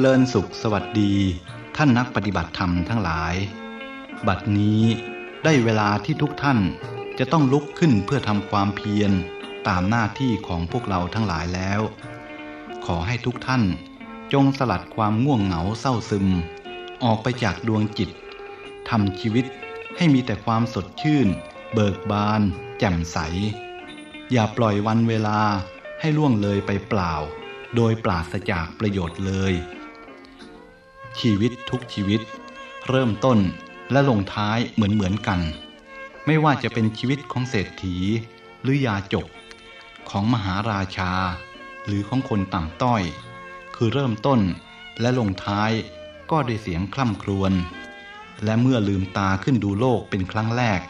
เจริญสุขสวัสดี ท่านนักปฏิบัติธรรมทั้งหลาย บัดนี้ได้เวลาที่ทุกท่านจะต้องลุกขึ้นเพื่อทำความเพียรตามหน้าที่ของพวกเราทั้งหลายแล้ว ขอให้ทุกท่านจงสลัดความง่วงเหงาเศร้าซึม ออกไปจากดวงจิตทำชีวิตให้มีแต่ความสดชื่น เบิกบาน แจ่มใส อย่าปล่อยวันเวลาให้ล่วงเลยไปเปล่า โดยปราศจากประโยชน์เลย ชีวิตทุกชีวิต เริ่มต้นและลงท้ายเหมือนเหมือนกัน ไม่ว่าจะเป็นชีวิตของเศรษฐี หรือยาจก ของมหาราชา หรือของคนต่ำต้อย คือเริ่มต้นและลงท้ายก็ด้วยเสียงคล่ำครวญและเมื่อลืมตาขึ้นดูโลกเป็นครั้งแรก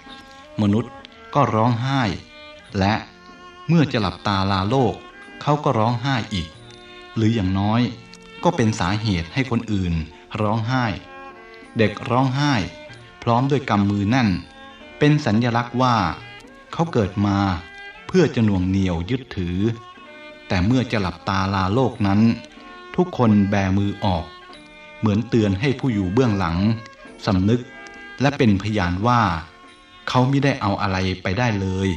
มนุษย์ก็ร้องไห้ และเมื่อจะหลับตาลาโลก เขาก็ร้องไห้อีก หรืออย่างน้อยก็เป็นสาเหตุให้คนอื่น ร้องไห้ เด็กร้องไห้ พร้อมด้วยกำมือแน่น เป็นสัญญลักษณ์ว่า เขาเกิดมาเพื่อจะหน่วงเหนียวยึดถือ แต่เมื่อจะหลับตาลาโลกนั้น ทุกคนแบมือออก เหมือนเตือนให้ผู้อยู่เบื้องหลังสำนึกและเป็นพยานว่า เขาไม่ได้เอาอะไรไปได้เลย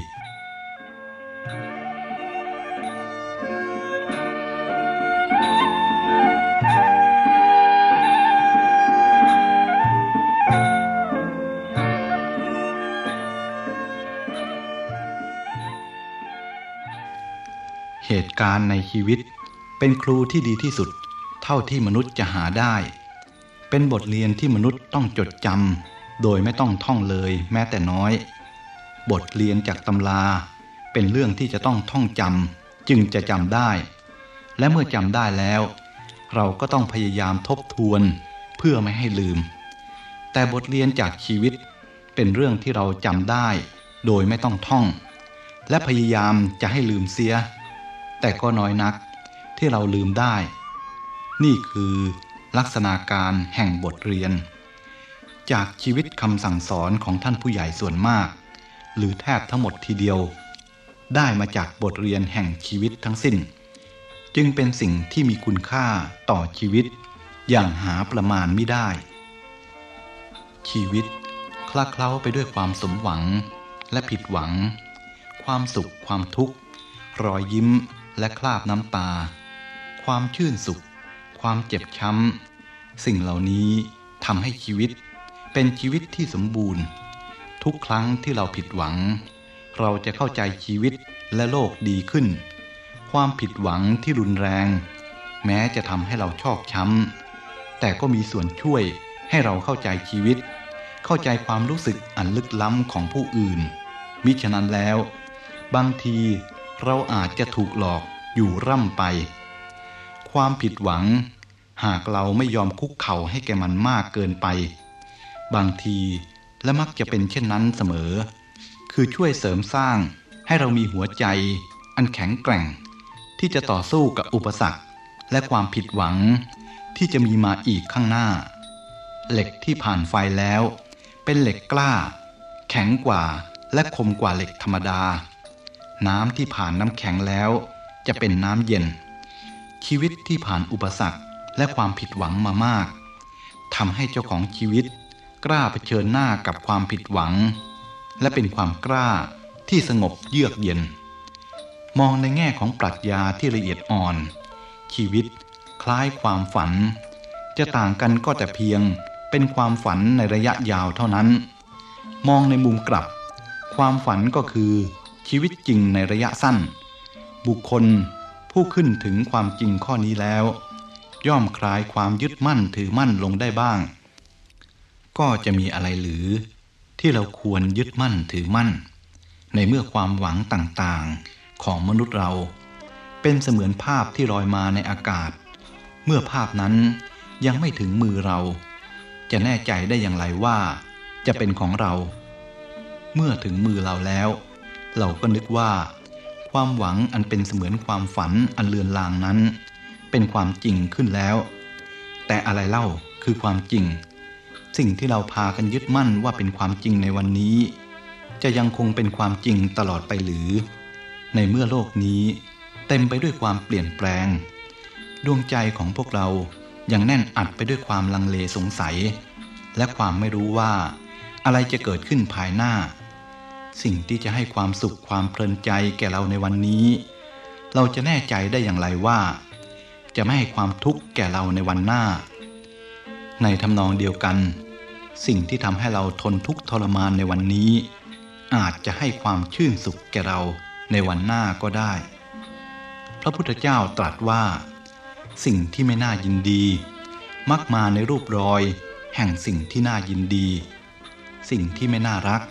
เหตุการณ์ในชีวิต เป็นครูที่ดีที่สุด เท่าที่มนุษย์จะหาได้ เป็นบทเรียนที่มนุษย์ต้องจดจำโดยไม่ต้องท่องเลยแม้แต่น้อย บทเรียนจากตำรา เป็นเรื่องที่จะต้องท่องจำจึงจะจำได้ และเมื่อจำได้แล้ว เราก็ต้องพยายามทบทวนเพื่อไม่ให้ลืม แต่บทเรียนจากชีวิตเป็นเรื่องที่เราจำได้ โดยไม่ต้องท่อง และพยายามจะให้ลืมเสีย แต่ก็น้อยนักที่เราลืมได้ นี่คือลักษณะการแห่งบทเรียน จากชีวิตคำสั่งสอนของท่านผู้ใหญ่ส่วนมาก หรือแทบทั้งหมดทีเดียว ได้มาจากบทเรียนแห่งชีวิตทั้งสิ้น จึงเป็นสิ่งที่มีคุณค่าต่อชีวิต อย่างหาประมาณไม่ได้ ชีวิตคลาเคล้าไปด้วยความสมหวังและผิดหวัง ความสุขความทุกข์ รอยยิ้ม และคราบน้ำตา ความชื่นสุข ความเจ็บช้ำ สิ่งเหล่านี้ทำให้ชีวิต เป็นชีวิตที่สมบูรณ์ ทุกครั้งที่เราผิดหวัง เราจะเข้าใจชีวิตและโลกดีขึ้น ความผิดหวังที่รุนแรง แม้จะทำให้เราชอกช้ำ แต่ก็มีส่วนช่วยให้เราเข้าใจชีวิต เข้าใจความรู้สึกอันลึกล้ำของผู้อื่นมิฉะนั้นแล้ว บางที เราอาจจะถูกหลอกอยู่ร่ำไป ความผิดหวัง หากเราไม่ยอมคุกเข่าให้แกมันมากเกินไป บางทีและมักจะเป็นเช่นนั้นเสมอ คือช่วยเสริมสร้างให้เรามีหัวใจ อันแข็งแกร่ง ที่จะต่อสู้กับอุปสรรค และความผิดหวัง ที่จะมีมาอีกข้างหน้า เหล็กที่ผ่านไฟแล้ว เป็นเหล็กกล้า แข็งกว่าและคมกว่าเหล็กธรรมดา น้ำที่ผ่านน้ำแข็งแล้ว จะเป็นน้ำเย็น ชีวิตที่ผ่านอุปสรรคและความผิดหวังมามากทำให้เจ้าของชีวิต กล้าเผชิญหน้ากับความผิดหวัง และเป็นความกล้าที่สงบเยือกเย็น มองในแง่ของปรัชญาที่ละเอียดอ่อน ชีวิตคล้ายความฝัน จะต่างกันก็แต่เพียงเป็นความฝันในระยะยาวเท่านั้น มองในมุมกลับ ความฝันก็คือ ชีวิตจริงในระยะสั้น บุคคลผู้ขึ้นถึงความจริงข้อนี้แล้ว ย่อมคลายความยึดมั่นถือมั่นลงได้บ้าง ก็จะมีอะไรหรือที่เราควรยึดมั่นถือมั่น ในเมื่อความหวังต่างๆของมนุษย์เรา เป็นเสมือนภาพที่ลอยมาในอากาศ เมื่อภาพนั้นยังไม่ถึงมือเรา จะแน่ใจได้อย่างไรว่าจะเป็นของเรา เมื่อถึงมือเราแล้ว เราก็นึกว่า ความหวังอันเป็นเสมือนความฝันอันเลือนลางนั้น เป็นความจริงขึ้นแล้ว แต่อะไรเล่าคือความจริง สิ่งที่เราพากันยึดมั่นว่าเป็นความจริงในวันนี้ จะยังคงเป็นความจริงตลอดไปหรือ ในเมื่อโลกนี้เต็มไปด้วยความเปลี่ยนแปลง ดวงใจของพวกเรายังแน่นอัดไปด้วยความลังเลสงสัย และความไม่รู้ว่า อะไรจะเกิดขึ้นภายหน้า สิ่งที่จะให้ความสุขความเพลินใจแก่เราในวันนี้ เราจะแน่ใจได้อย่างไรว่า จะไม่ให้ความทุกข์แก่เราในวันหน้า ในทำนองเดียวกัน สิ่งที่ทำให้เราทนทุกข์ทรมานในวันนี้ อาจจะให้ความชื่นสุขแก่เราในวันหน้าก็ได้ พระพุทธเจ้าตรัสว่า สิ่งที่ไม่น่ายินดี มักมาในรูปรอย แห่งสิ่งที่น่ายินดี สิ่งที่ไม่น่ารัก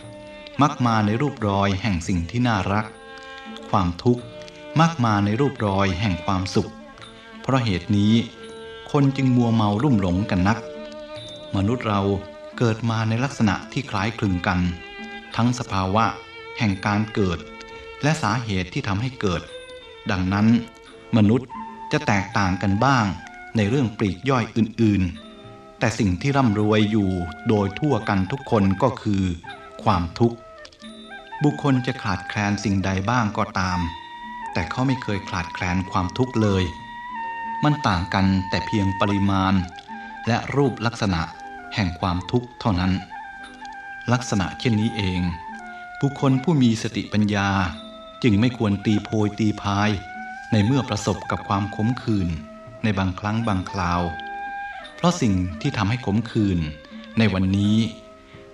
มักมาในรูปรอยแห่งสิ่งที่น่ารัก ความทุกข์มักมาในรูปรอยแห่งความสุข เพราะเหตุนี้คนจึงมัวเมารุ่มหลงกันนัก มนุษย์เราเกิดมาในลักษณะที่คล้ายคลึงกัน ทั้งสภาวะแห่งการเกิด และสาเหตุที่ทำให้เกิด ดังนั้น มนุษย์จะแตกต่างกันบ้างในเรื่องปลีกย่อยอื่นๆ แต่สิ่งที่ร่ำรวยอยู่โดยทั่วกันทุกคนก็คือ ความทุกข์ บุคคลจะขาดแคลนสิ่งใดบ้างก็ตาม แต่เขาไม่เคยขาดแคลนความทุกข์เลย มันต่างกันแต่เพียงปริมาณ และรูปลักษณะแห่งความทุกข์เท่านั้น ลักษณะเช่นนี้เอง บุคคลผู้มีสติปัญญาจึงไม่ควรตีโพยตีพาย ในเมื่อประสบกับความขมขื่นในบางครั้งบางคราว เพราะสิ่งที่ทำให้ขมขื่นในวันนี้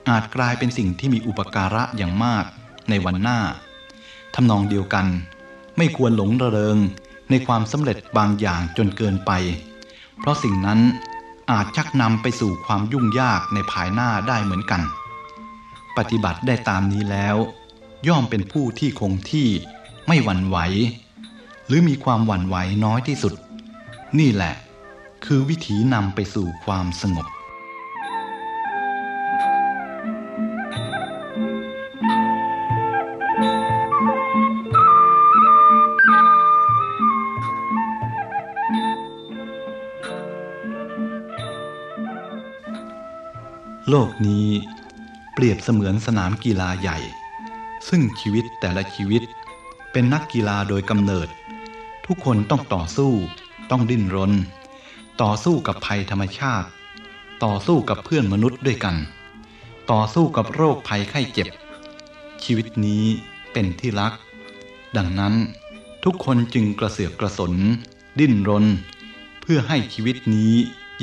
อาจกลายเป็นสิ่งที่มีอุปการะอย่างมาก ในวันหน้าทำนองเดียวกัน ไม่ควรหลงระเริงในความสำเร็จบางอย่างจนเกินไป เพราะสิ่งนั้นอาจชักนำไปสู่ความยุ่งยากในภายหน้าได้เหมือนกัน ปฏิบัติได้ตามนี้แล้ว ย่อมเป็นผู้ที่คงที่ไม่หวั่นไหว หรือมีความหวั่นไหวน้อยที่สุด นี่แหละ คือวิธีนำไปสู่ความสงบ โลกนี้เปรียบเสมือนสนามกีฬาใหญ่ ซึ่งชีวิตแต่ละชีวิต เป็นนักกีฬาโดยกำเนิด ทุกคนต้องต่อสู้ ต้องดิ้นรน ต่อสู้กับภัยธรรมชาติ ต่อสู้กับเพื่อนมนุษย์ด้วยกัน ต่อสู้กับโรคภัยไข้เจ็บ ชีวิตนี้เป็นที่รัก ดังนั้นทุกคนจึงกระเสือกกระสน ดิ้นรน เพื่อให้ชีวิตนี้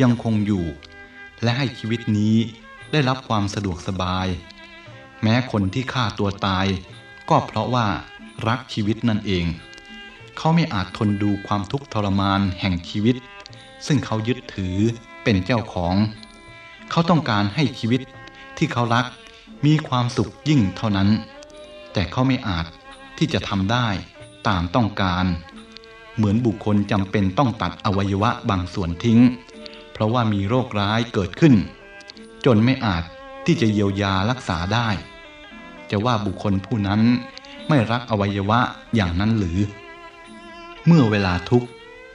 ยังคงอยู่ และให้ชีวิตนี้ ได้รับความสะดวกสบาย แม้คนที่ฆ่าตัวตาย ก็เพราะว่ารักชีวิตนั่นเอง เขาไม่อาจทนดูความทุกข์ทรมานแห่งชีวิต ซึ่งเขายึดถือเป็นเจ้าของ เขาต้องการให้ชีวิตที่เขารักมีความสุขยิ่งเท่านั้น แต่เขาไม่อาจที่จะทำได้ตามต้องการ เหมือนบุคคลจำเป็นต้องตัดอวัยวะบางส่วนทิ้ง เพราะว่ามีโรคร้ายเกิดขึ้น จนไม่อาจที่จะเยียวยารักษาได้ จะว่าบุคคลผู้นั้นไม่รักอวัยวะอย่างนั้นหรือ เมื่อเวลาทุกข์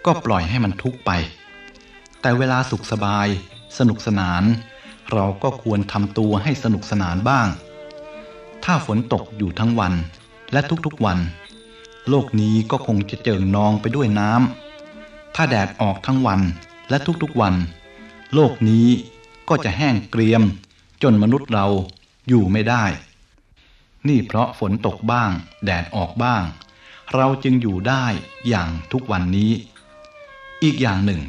ก็ปล่อยให้มันทุกข์ไป แต่เวลาสุขสบาย สนุกสนาน เราก็ควรทำตัวให้สนุกสนานบ้าง ถ้าฝนตกอยู่ทั้งวันและทุกๆวัน โลกนี้ก็คงจะเจิ่งนองไปด้วยน้ำถ้าแดดออกทั้งวันและทุกๆวัน โลกนี้ ก็จะแห้งเกรียม จนมนุษย์เราอยู่ไม่ได้ นี่เพราะฝนตกบ้าง แดดออกบ้าง เราจึงอยู่ได้อย่างทุกวันนี้ อีกอย่างหนึ่ง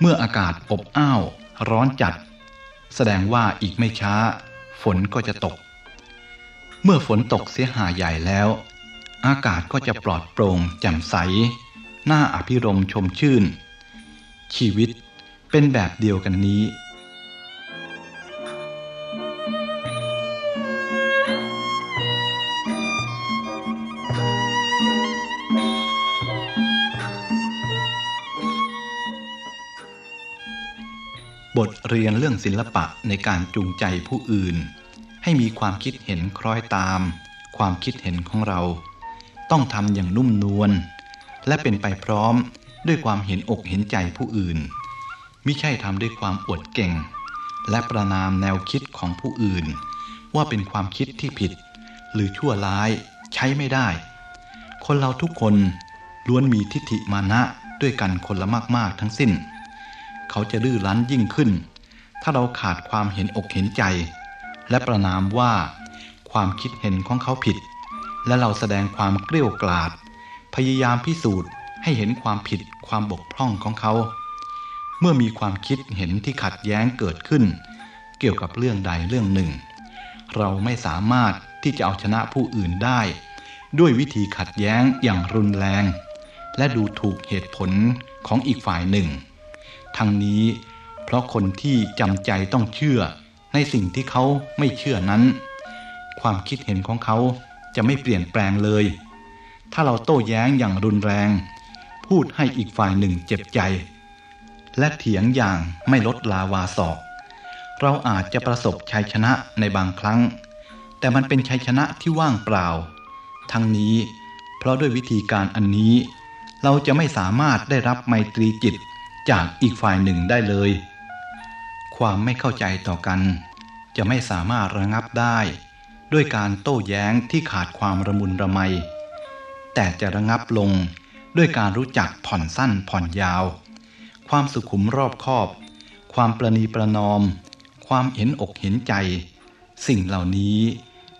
เมื่ออากาศอบอ้าว ร้อนจัด แสดงว่าอีกไม่ช้า ฝนก็จะตก เมื่อฝนตกเสียหาใหญ่แล้ว อากาศก็จะปลอดโปร่งแจ่มใสน่าอภิรมชมชื่น ชีวิตเป็นแบบเดียวกันนี้ บทเรียนเรื่องศิลปะในการจูงใจผู้อื่น ให้มีความคิดเห็นคล้อยตาม ความคิดเห็นของเรา ต้องทำอย่างนุ่มนวลและเป็นไปพร้อมด้วยความเห็นอกเห็นใจผู้อื่นมิใช่ทำด้วยความอวดเก่ง และประนามแนวคิดของผู้อื่น ว่าเป็นความคิดที่ผิด หรือชั่วร้ายใช้ไม่ได้ คนเราทุกคนล้วนมีทิฏฐิมานะด้วยกันคนละมาก ๆ ทั้งสิ้น เขาจะดื้อรั้นยิ่งขึ้น ถ้าเราขาดความเห็นอกเห็นใจ และประนามว่าความคิดเห็นของเขาผิด และเราแสดงความเกลี้ยกล่อมพยายามพิสูจน์ให้เห็นความผิดความบกพร่องของเขา เมื่อมีความคิดเห็นที่ขัดแย้งเกิดขึ้น เกี่ยวกับเรื่องใดเรื่องหนึ่ง เราไม่สามารถที่จะเอาชนะผู้อื่นได้ ด้วยวิธีขัดแย้งอย่างรุนแรง และดูถูกเหตุผลของอีกฝ่ายหนึ่ง ทั้งนี้ เพราะคนที่จำใจต้องเชื่อในสิ่งที่เขาไม่เชื่อนั้น ความคิดเห็นของเขาจะไม่เปลี่ยนแปลงเลย ถ้าเราโต้แย้งอย่างรุนแรง พูดให้อีกฝ่ายหนึ่งเจ็บใจ และเถียงอย่างไม่ลดลาวาศอก เราอาจจะประสบชัยชนะในบางครั้ง แต่มันเป็นชัยชนะที่ว่างเปล่า ทั้งนี้ เพราะด้วยวิธีการอันนี้ เราจะไม่สามารถได้รับไมตรีจิต จากอีกฝ่ายหนึ่งได้เลย ความไม่เข้าใจต่อกัน จะไม่สามารถระงับได้ ด้วยการโต้แย้งที่ขาดความระมุนระไม แต่จะระงับลงด้วยการรู้จักผ่อนสั้นผ่อนยาว ความสุขุมรอบคอบ ความประนีประนอม ความเห็นอกเห็นใจ สิ่งเหล่านี้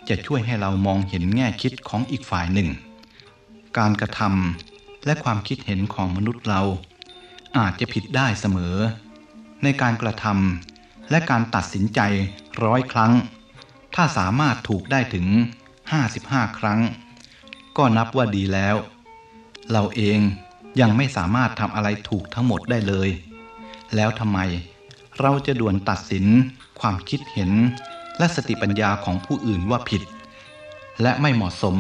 จะช่วยให้เรามองเห็นแง่คิดของอีกฝ่ายหนึ่ง การกระทำและความคิดเห็นของมนุษย์เรา อาจจะผิดได้เสมอ ในการกระทำและการตัดสินใจร้อยครั้ง ถ้าสามารถถูกได้ถึง 55 ครั้ง ก็นับว่าดีแล้ว เราเองยังไม่สามารถทำอะไรถูกทั้งหมดได้เลย แล้วทำไมเราจะด่วนตัดสินความคิดเห็นและสติปัญญาของผู้อื่นว่าผิด และไม่เหมาะสม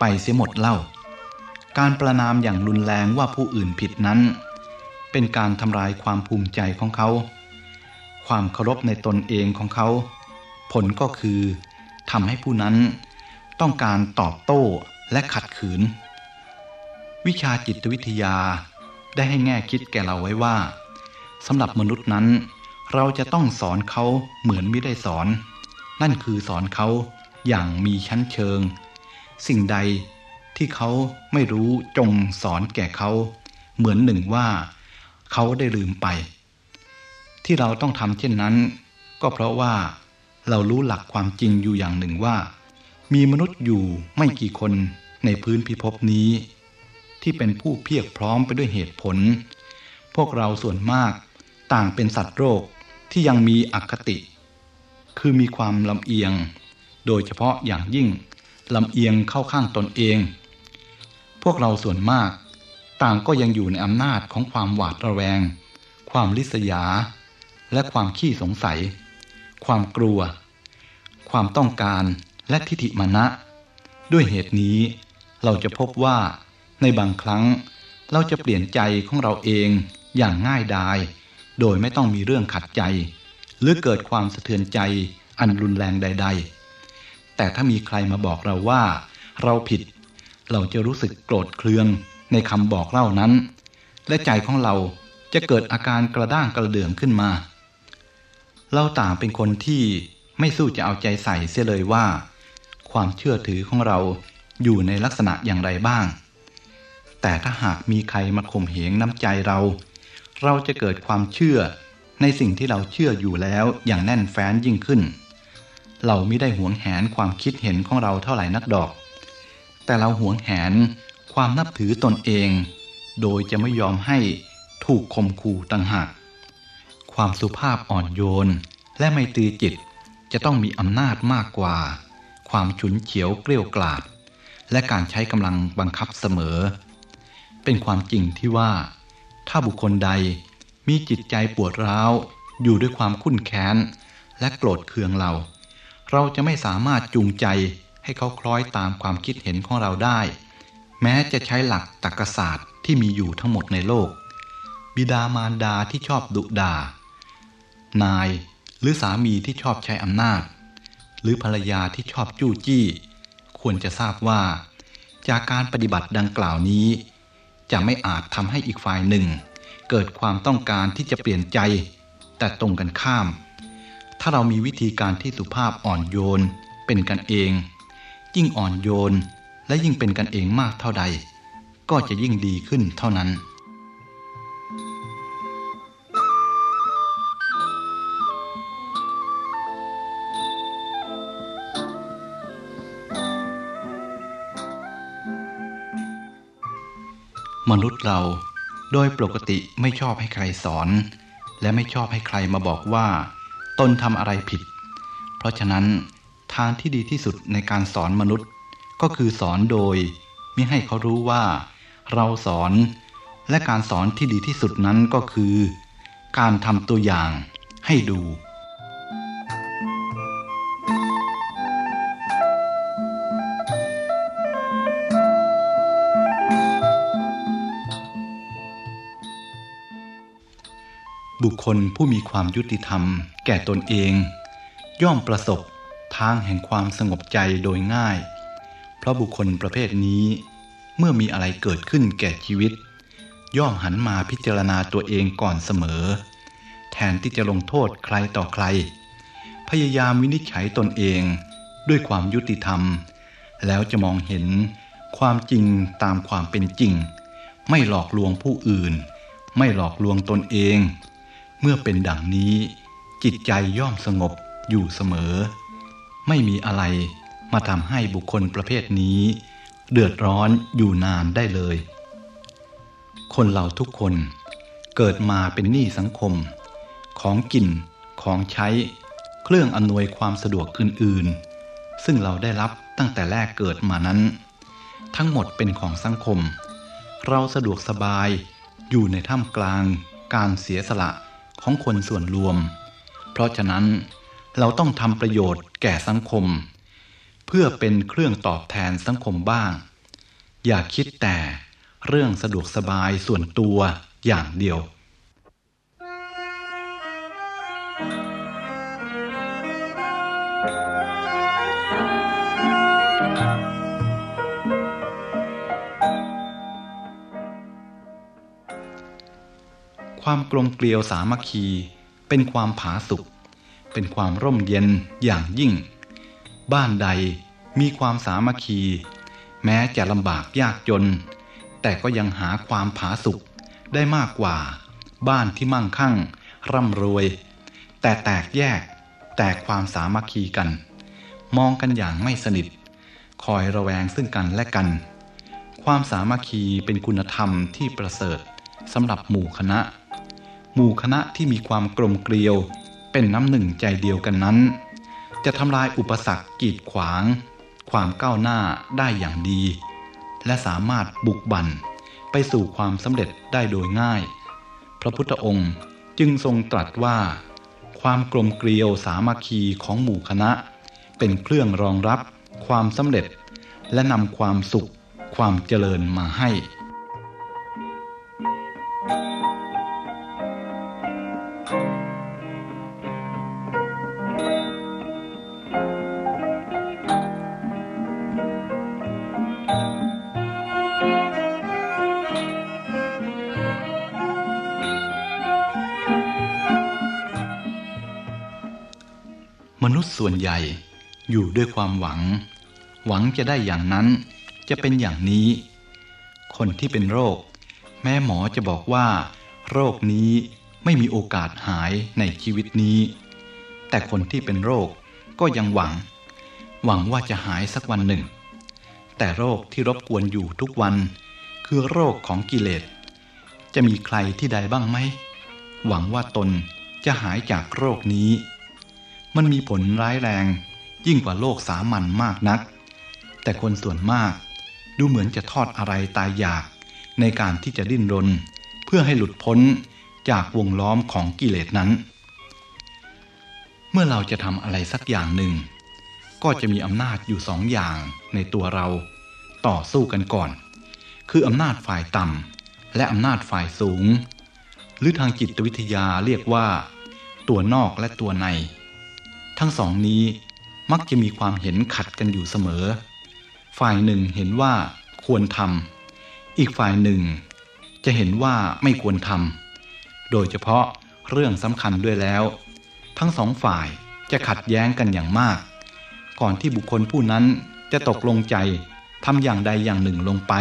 ไปเสียหมดเล่า การประนามอย่างรุนแรงว่าผู้อื่นผิดนั้น เป็นการทำลายความภูมิใจของเขา ความเคารพในตนเองของเขา ผลก็คือทำให้ผู้นั้นต้องการตอบโต้และขัดขืน วิชาจิตวิทยาได้ให้แง่คิดแก่เราไว้ว่าสำหรับมนุษย์นั้น เราจะต้องสอนเขาเหมือนไม่ได้สอน นั่นคือสอนเขาอย่างมีชั้นเชิง สิ่งใดที่เขาไม่รู้จงสอนแก่เขา เหมือนหนึ่งว่า เขาได้ลืมไป ที่เราต้องทำเช่นนั้น ก็เพราะว่าเรารู้หลักความจริงอยู่อย่างหนึ่งว่า มีมนุษย์อยู่ไม่กี่คนในพื้นพิภพนี้ ที่เป็นผู้เพียรพร้อมไปด้วยเหตุผล พวกเราส่วนมากต่างเป็นสัตว์โรคที่ยังมีอคติ คือมีความลำเอียง โดยเฉพาะอย่างยิ่งลำเอียงเข้าข้างตนเอง พวกเราส่วนมาก ต่างก็ยังอยู่ในอำนาจของความหวาดระแวง ความลิษยา และความขี้สงสัย ความกลัว ความต้องการและทิฏฐิมานะด้วยเหตุนี้ เราจะพบว่าในบางครั้งเราจะเปลี่ยนใจของเราเองอย่างง่ายดาย โดยไม่ต้องมีเรื่องขัดใจ หรือเกิดความสะเทือนใจอันรุนแรงใด ๆ แต่ถ้ามีใครมาบอกเราว่า เราผิด เราจะรู้สึกโกรธเคือง ในคำบอกเล่านั้น และใจของเราจะเกิดอาการกระด้างกระเดื่องขึ้นมา เราต่างเป็นคนที่ไม่สู้จะเอาใจใส่เสียเลยว่า ความเชื่อถือของเราอยู่ในลักษณะอย่างไรบ้าง แต่ถ้าหากมีใครมาข่มเหงน้ำใจเรา เราจะเกิดความเชื่อในสิ่งที่เราเชื่ออยู่แล้วอย่างแน่นแฟ้นยิ่งขึ้น เราไม่ได้หวงแหนความคิดเห็นของเราเท่าไหร่นักดอก แต่เราหวงแหน ความนับถือตนเอง โดยจะไม่ยอมให้ถูกข่มขู่ต่างหาก ความสุภาพอ่อนโยน และไม่ตีจิตจะต้องมีอำนาจมากกว่า ความฉุนเฉียวเกลี้ยวกล่อมและการใช้กำลังบังคับเสมอ เป็นความจริงที่ว่า ถ้าบุคคลใดมีจิตใจปวดร้าว อยู่ด้วยความคุ้นแค้น และโกรธเคืองเรา เราจะไม่สามารถจูงใจให้เขาคล้อยตามความคิดเห็นของเราได้ แม้จะใช้หลักตรรกศาสตร์ที่มีอยู่ทั้งหมดในโลก บิดามารดาที่ชอบดุดา นายหรือสามีที่ชอบใช้อำนาจ หรือภรรยาที่ชอบจู้จี้ ควรจะทราบว่า จากการปฏิบัติดังกล่าวนี้ จะไม่อาจทำให้อีกฝ่ายหนึ่ง เกิดความต้องการที่จะเปลี่ยนใจ แต่ตรงกันข้าม ถ้าเรามีวิธีการที่สุภาพอ่อนโยนเป็นกันเอง ยิ่งอ่อนโยน และยิ่งเป็นกันเองมากเท่าใด ก็จะยิ่งดีขึ้นเท่านั้น มนุษย์เราโดยปกติไม่ชอบให้ใครสอน และไม่ชอบให้ใครมาบอกว่า ตนทำอะไรผิด เพราะฉะนั้นทางที่ดีที่สุดในการสอนมนุษย์ ก็คือสอนโดยมิให้เขารู้ว่า เราสอน และการสอนที่ดีที่สุดนั้นก็คือ การทำตัวอย่างให้ดูบุคคลผู้มีความยุติธรรมแก่ตนเอง ย่อมประสบทางแห่งความสงบใจโดยง่าย เพราะบุคคลประเภทนี้ เมื่อมีอะไรเกิดขึ้นแก่ชีวิต ย่อมหันมาพิจารณาตัวเองก่อนเสมอ แทนที่จะลงโทษใครต่อใคร พยายามวินิจฉัยตนเองด้วยความยุติธรรม แล้วจะมองเห็นความจริงตามความเป็นจริง ไม่หลอกลวงผู้อื่น ไม่หลอกลวงตนเอง เมื่อเป็นดังนี้ จิตใจย่อมสงบอยู่เสมอ ไม่มีอะไร มาทำให้บุคคลประเภทนี้ เดือดร้อนอยู่นานได้เลย คนเราทุกคนเกิดมาเป็นหนี้สังคม ของกิน ของใช้ เครื่องอำนวยความสะดวกอื่นๆ ซึ่งเราได้รับตั้งแต่แรกเกิดมานั้น ทั้งหมดเป็นของสังคม เราสะดวกสบายอยู่ในท่ามกลางการเสียสละของคนส่วนรวม เพราะฉะนั้นเราต้องทำประโยชน์แก่สังคม เพื่อเป็นเครื่องตอบแทนสังคมบ้าง อย่าคิดแต่เรื่องสะดวกสบายส่วนตัวอย่างเดียวความกลมเกลียวสามัคคี เป็นความผาสุกเป็นความร่มเย็นอย่างยิ่ง บ้านใดมีความสามัคคี แม้จะลำบากยากจน แต่ก็ยังหาความผาสุกได้มากกว่า บ้านที่มั่งคั่ง ร่ำรวย แต่แตกแยกแตกความสามัคคีกัน มองกันอย่างไม่สนิท คอยระแวงซึ่งกันและกัน ความสามัคคีเป็นคุณธรรมที่ประเสริฐสำหรับหมู่คณะ หมู่คณะที่มีความกลมเกลียวเป็นน้ำหนึ่งใจเดียวกันนั้น จะทำลายอุปสรรคกีดขวาง ความก้าวหน้าได้อย่างดี และสามารถบุกบั่นไปสู่ความสำเร็จได้โดยง่าย พระพุทธองค์จึงทรงตรัสว่า ความกลมเกลียวสามัคคีของหมู่คณะ เป็นเครื่องรองรับความสำเร็จ และนำความสุข ความเจริญมาให้ นุษย์ส่วนใหญ่อยู่ด้วยความหวัง หวังจะได้อย่างนั้น จะเป็นอย่างนี้ คนที่เป็นโรค แม้หมอจะบอกว่า โรคนี้ไม่มีโอกาสหายในชีวิตนี้ แต่คนที่เป็นโรคก็ยังหวัง หวังว่าจะหายสักวันหนึ่ง แต่โรคที่รบกวนอยู่ทุกวัน คือโรคของกิเลส จะมีใครที่ใดบ้างไหม หวังว่าตนจะหายจากโรคนี้ มันมีผลร้ายแรง ยิ่งกว่าโลกสามัญมากนัก แต่คนส่วนมาก ดูเหมือนจะทอดอะไรตายอยาก ในการที่จะดิ้นรน เพื่อให้หลุดพ้นจากวงล้อมของกิเลสนั้น เมื่อเราจะทำอะไรสักอย่างหนึ่ง ก็จะมีอำนาจอยู่สองอย่างในตัวเรา ต่อสู้กันก่อน คืออำนาจฝ่ายต่ำและอำนาจฝ่ายสูง หรือทางจิตวิทยาเรียกว่า ตัวนอกและตัวใน ทั้งสองนี้มักจะมีความเห็นขัดกันอยู่เสมอ ฝ่ายหนึ่งเห็นว่าควรทำอีกฝ่ายหนึ่ง จะเห็นว่าไม่ควรทำโดยเฉพาะเรื่องสำคัญด้วยแล้ว ทั้งสองฝ่ายจะขัดแย้งกันอย่างมาก ก่อนที่บุคคลผู้นั้นจะตกลงใจทำอย่างใดอย่างหนึ่งลงไป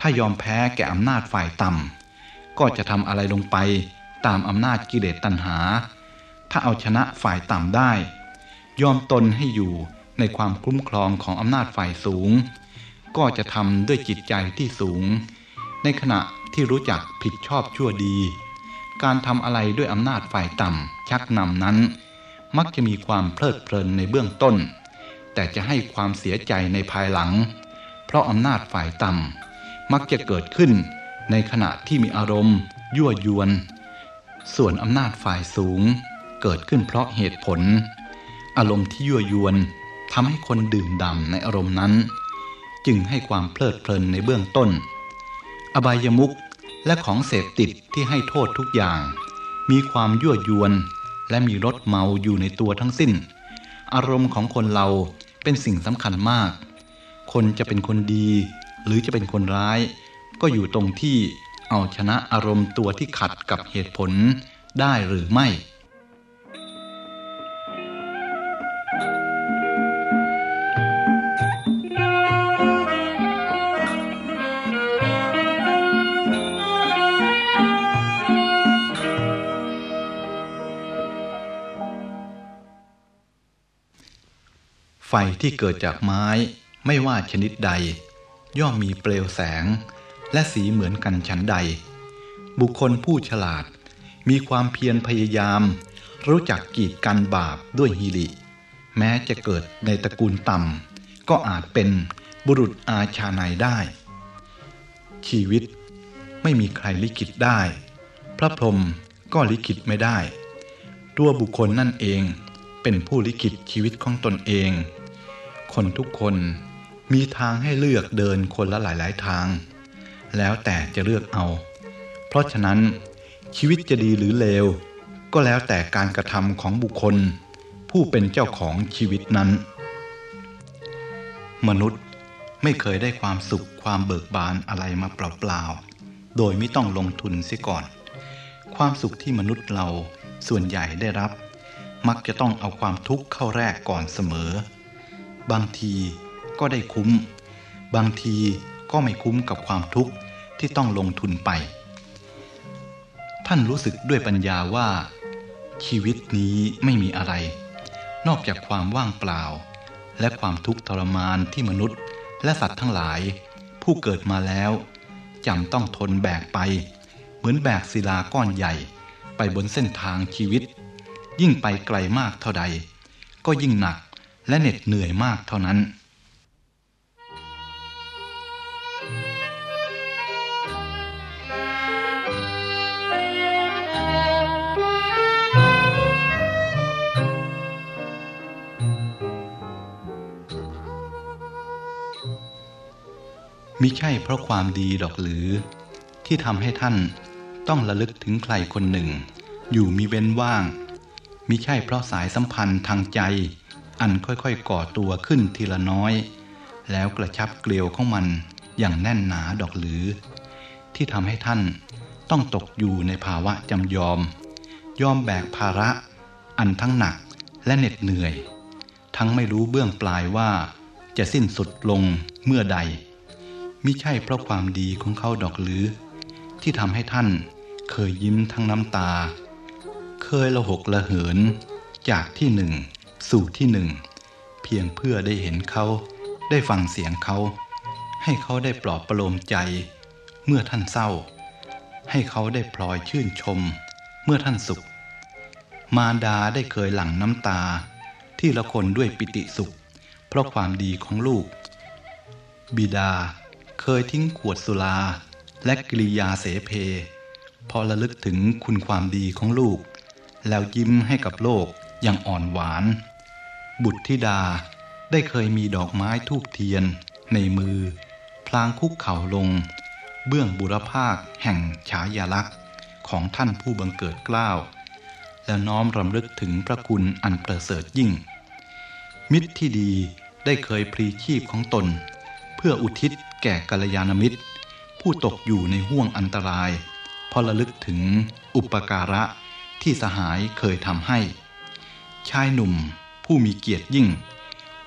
ถ้ายอมแพ้แก่อำนาจฝ่ายต่ำก็จะทำอะไรลงไปตามอำนาจกิเลสตัณหา ถ้าเอาชนะฝ่ายต่ำได้ ยอมตนให้อยู่ในความคุ้มครองของอำนาจฝ่ายสูง ก็จะทำด้วยจิตใจที่สูง ในขณะที่รู้จักผิดชอบชั่วดี การทำอะไรด้วยอำนาจฝ่ายต่ำชักนำนั้น มักจะมีความเพลิดเพลินในเบื้องต้น แต่จะให้ความเสียใจในภายหลัง เพราะอำนาจฝ่ายต่ำมักจะเกิดขึ้นในขณะที่มีอารมณ์ ยั่วยวน ส่วนอำนาจฝ่ายสูง เกิดขึ้นเพราะเหตุผล อารมณ์ที่ยั่วยวนทำให้คนดื่มด่ำในอารมณ์นั้น จึงให้ความเพลิดเพลินในเบื้องต้น อบายมุขและของเสพติดที่ให้โทษทุกอย่าง มีความยั่วยวนและมีรสเมาอยู่ในตัวทั้งสิ้น อารมณ์ของคนเราเป็นสิ่งสำคัญมาก คนจะเป็นคนดี หรือจะเป็นคนร้าย ก็อยู่ตรงที่เอาชนะอารมณ์ตัวที่ขัดกับเหตุผลได้หรือไม่ ที่เกิดจากไม้ ไม่ว่าชนิดใด ย่อมมีเปลวแสง และสีเหมือนกันฉันใด บุคคลผู้ฉลาด มีความเพียรพยายาม รู้จักกีดกันบาปด้วยฮิริแม้จะเกิดในตระกูลต่ำก็อาจเป็นบุรุษอาชาในได้ ชีวิตไม่มีใครลิขิตได้ พระพรหมก็ลิขิตไม่ได้ ตัวบุคคลนั่นเองเป็นผู้ลิขิตชีวิตของตนเอง คนทุกคนมีทางให้เลือกเดินคนละหลาย ๆ ทาง แล้วแต่จะเลือกเอา เพราะฉะนั้น ชีวิตจะดีหรือเลว ก็แล้วแต่การกระทำของบุคคล ผู้เป็นเจ้าของชีวิตนั้น มนุษย์ไม่เคยได้ความสุขความเบิกบานอะไรมาเปล่า ๆ โดยไม่ต้องลงทุนเสียก่อน ความสุขที่มนุษย์เราส่วนใหญ่ได้รับ มักจะต้องเอาความทุกข์เข้าแรกก่อนเสมอ บางทีก็ได้คุ้ม บางทีก็ไม่คุ้มกับความทุกข์ที่ต้องลงทุนไป ท่านรู้สึกด้วยปัญญาว่า ชีวิตนี้ไม่มีอะไร นอกจากความว่างเปล่า และความทุกข์ทรมานที่มนุษย์ และสัตว์ทั้งหลาย ผู้เกิดมาแล้วจำต้องทนแบกไป เหมือนแบกศิลาก้อนใหญ่ ไปบนเส้นทางชีวิต ยิ่งไปไกลมากเท่าใด ก็ยิ่งหนัก และเหน็ดเหนื่อยมากเท่านั้น มิใช่เพราะความดีดอกหรือ ที่ทำให้ท่านต้องระลึกถึงใครคนหนึ่ง อยู่มีเว้นว่างมิใช่เพราะสายสัมพันธ์ทางใจ อันค่อยๆก่อตัวขึ้นทีละน้อย แล้วกระชับเกลียวของมันอย่างแน่นหนาดอกหรือ ที่ทำให้ท่านต้องตกอยู่ในภาวะจำยอม ยอมแบกภาระ อันทั้งหนักและเหน็ดเหนื่อย ทั้งไม่รู้เบื้องปลายว่า จะสิ้นสุดลงเมื่อใดมิใช่เพราะความดีของเขาดอกหรือ ที่ทำให้ท่านเคยยิ้มทั้งน้ำตา เคยละหกละเหินจากที่หนึ่ง สู่ที่หนึ่ง เพียงเพื่อได้เห็นเขาได้ฟังเสียงเขา ให้เขาได้ปลอบประโลมใจ เมื่อท่านเศร้า ให้เขาได้พลอยชื่นชม เมื่อท่านสุข มารดาได้เคยหลั่งน้ำตา ที่ละคนด้วยปิติสุข เพราะความดีของลูก บิดาเคยทิ้งขวดสุราและกิริยาเสเพ พอระลึกถึงคุณความดีของลูก แล้วยิ้มให้กับโลก อย่างอ่อนหวาน บุตรธิดาได้เคยมีดอกไม้ทูบเทียน ในมือ พลางคุกเข่าลง เบื้องบุรพาคแห่งฉายาลักษณ์ของท่านผู้บังเกิดเกล้าและน้อมรำลึกถึงพระคุณอันประเสริฐยิ่ง มิตรที่ดีได้เคยพลีชีพของตน เพื่ออุทิศแก่กัลยาณมิตร ผู้ตกอยู่ในห่วงอันตรายเพอระลึกถึงอุปการะที่สหายเคยทำให้ ชายหนุ่ม ผู้มีเกียรติยิ่ง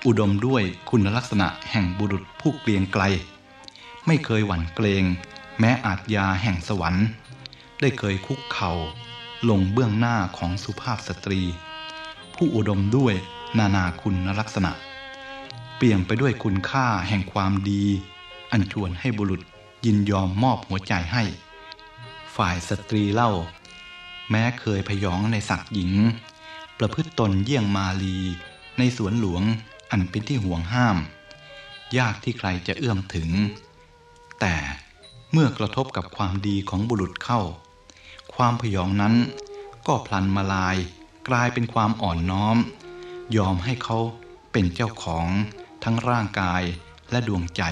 อุดมด้วยคุณลักษณะแห่งบุรุษผู้เกรียงไกล ไม่เคยหวั่นเกรง แม้อาจยาแห่งสวรรค์ ได้เคยคุกเข่าลงเบื้องหน้าของสุภาพสตรี ผู้อุดมด้วยนานาคุณลักษณะ เปี่ยมไปด้วยคุณค่าแห่งความดี อันชวนให้บุรุษยินยอมมอบหัวใจให้ ฝ่ายสตรีเล่า แม้เคยพยองในศักดิ์หญิง ประพฤติตนเยี่ยงมาลี ในสวนหลวงอันเป็นที่ห่วงห้าม ยากที่ใครจะเอื้อมถึง แต่เมื่อกระทบกับความดีของบุรุษเข้า ความพยองนั้นก็พลันมาลายกลายเป็นความอ่อนน้อม ยอมให้เขาเป็นเจ้าของทั้งร่างกายและดวงใจ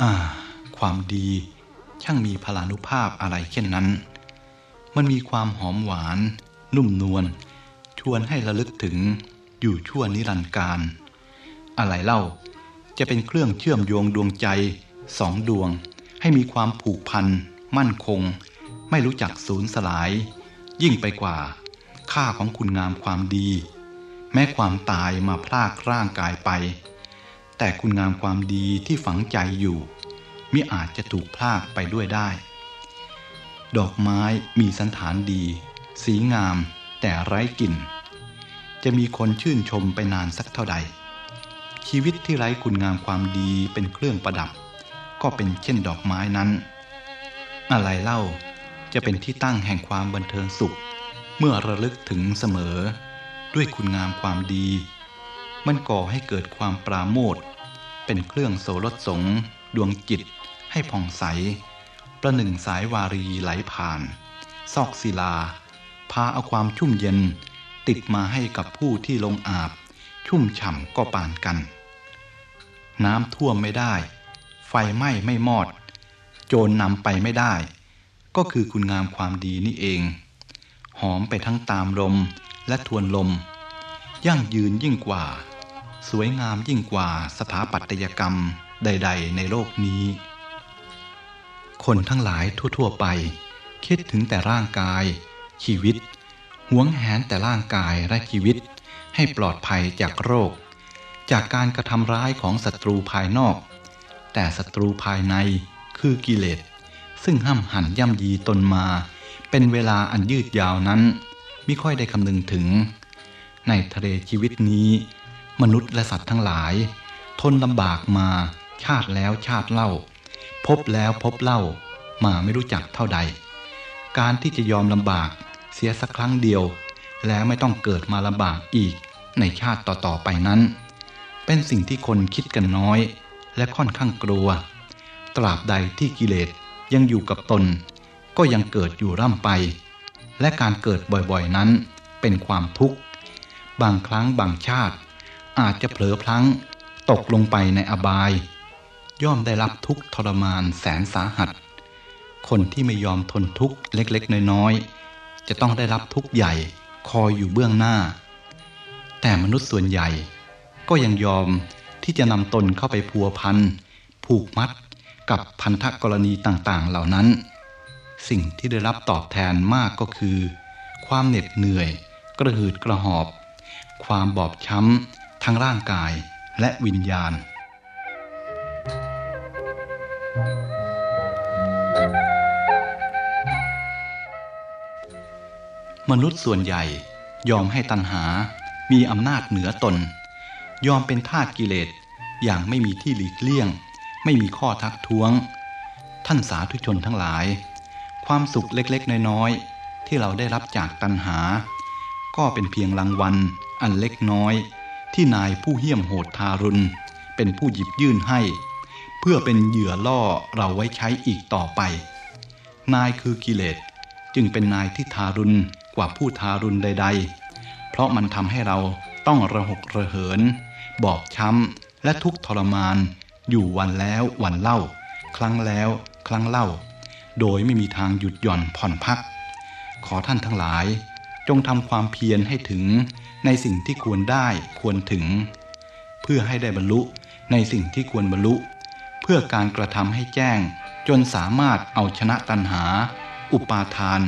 อ่า ความดีช่างมีพลานุภาพอะไรเช่นนั้น มันมีความหอมหวาน นุ่มนวล ชวนให้ระลึกถึงอยู่ชั่วนิรันดร์การ อะไรเล่าจะเป็นเครื่องเชื่อมโยงดวงใจสองดวง ให้มีความผูกพัน มั่นคง ไม่รู้จักสูญสลาย ยิ่งไปกว่า ค่าของคุณงามความดี แม้ความตายมาพลากร่างกายไป แต่คุณงามความดีที่ฝังใจอยู่มิอาจจะถูกพลากไปด้วยได้ ดอกไม้มีสันฐานดี สีงาม แต่ไร้กลิ่น จะมีคนชื่นชมไปนานสักเท่าใด ชีวิตที่ไร้คุณงามความดีเป็นเครื่องประดับ ก็เป็นเช่นดอกไม้นั้น อะไรเล่าจะเป็นที่ตั้งแห่งความบันเทิงสุข เมื่อระลึกถึงเสมอ ด้วยคุณงามความดี มันก่อให้เกิดความปราโมทเป็นเครื่องโสรสสงดวงจิตให้ผ่องใส ประหนึ่งสายวารีไหลผ่าน ซอกศิลา พาเอาความชุ่มเย็น ติดมาให้กับผู้ที่ลงอาบ ชุ่มฉ่ำก็ปานกัน น้ำท่วมไม่ได้ ไฟไหม้ไม่มอด โจรนำไปไม่ได้ ก็คือคุณงามความดีนี่เอง หอมไปทั้งตามลมและทวนลม ยั่งยืนยิ่งกว่า สวยงามยิ่งกว่าสถาปัตยกรรมใด ๆ ในโลกนี้ คนทั้งหลายทั่ว ๆ ไป คิดถึงแต่ร่างกาย ชีวิตหวงแหนแต่ร่างกายและชีวิต ให้ปลอดภัยจากโรค จากการกระทำร้ายของศัตรูภายนอก แต่ศัตรูภายในคือกิเลส ซึ่งห้ำหันย่ำยีตนมา เป็นเวลาอันยืดยาวนั้น ไม่ค่อยได้คำนึงถึง ในทะเลชีวิตนี้ มนุษย์และสัตว์ทั้งหลาย ทนลำบากมาชาติแล้วชาติเล่า พบแล้วพบเล่ามาไม่รู้จักเท่าใด การที่จะยอมลำบาก เสียสักครั้งเดียว แล้วไม่ต้องเกิดมาลำบากอีกในชาติต่อๆไปนั้น เป็นสิ่งที่คนคิดกันน้อย และค่อนข้างกลัว ตราบใดที่กิเลสยังอยู่กับตน ก็ยังเกิดอยู่ร่ำไป และการเกิดบ่อยๆนั้นเป็นความทุกข์ บางครั้งบางชาติ อาจจะเผลอพลั้งตกลงไปในอบาย ย่อมได้รับทุกทรมานแสนสาหัส คนที่ไม่ยอมทนทุกข์เล็กๆ น้อยๆ จะต้องได้รับทุกข์ใหญ่คอยอยู่เบื้องหน้า แต่มนุษย์ส่วนใหญ่ ก็ยังยอมที่จะนำตนเข้าไปพัวพันผูกมัดกับพันธกรณีต่างๆ เหล่านั้น สิ่งที่ได้รับตอบแทนมากก็คือ ความเหน็ดเหนื่อย กระหืดกระหอบ ความบอบช้ำทั้งร่างกายและวิญญาณ มนุษย์ส่วนใหญ่ยอมให้ตัณหา มีอำนาจเหนือตน ยอมเป็นทาสกิเลสอย่างไม่มีที่หลีกเลี่ยง ไม่มีข้อทักท้วง ท่านสาธุชนทั้งหลาย ความสุขเล็กๆ น้อยๆ ที่เราได้รับจากตัณหา ก็เป็นเพียงรางวัล อันเล็กน้อย ที่นายผู้เหี้ยมโหดทารุณ เป็นผู้หยิบยื่นให้ เพื่อเป็นเหยื่อล่อเราไว้ใช้อีกต่อไป นายคือกิเลสจึงเป็นนายที่ทารุณ กว่าผู้ทารุณใด ๆ เพราะมันทำให้เราต้องระหกระเหิน บอบช้ำและทุกทรมาน อยู่วันแล้ววันเล่า ครั้งแล้วครั้งเล่า โดยไม่มีทางหยุดหย่อนผ่อนพัก ขอท่านทั้งหลาย จงทำความเพียรให้ถึงในสิ่งที่ควรได้ควรถึง เพื่อให้ได้บรรลุในสิ่งที่ควรบรรลุ เพื่อการกระทำให้แจ้งจนสามารถเอาชนะตัณหา อุปาทาน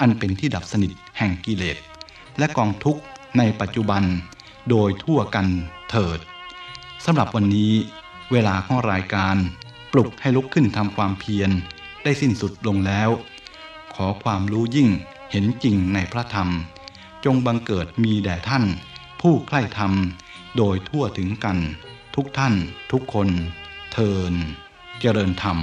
อันเป็นที่ดับสนิทแห่งกิเลส และกองทุกข์ในปัจจุบัน โดยทั่วกันเถิดสำหรับวันนี้ เวลาของรายการ ปลุกให้ลุกขึ้นทำความเพียร ได้สิ้นสุดลงแล้ว ขอความรู้ยิ่งเห็นจริงในพระธรรม จงบังเกิดมีแด่ท่าน ผู้ใคร่ธรรม โดยทั่วถึงกัน ทุกท่าน ทุกคน เทิน เจริญธรรม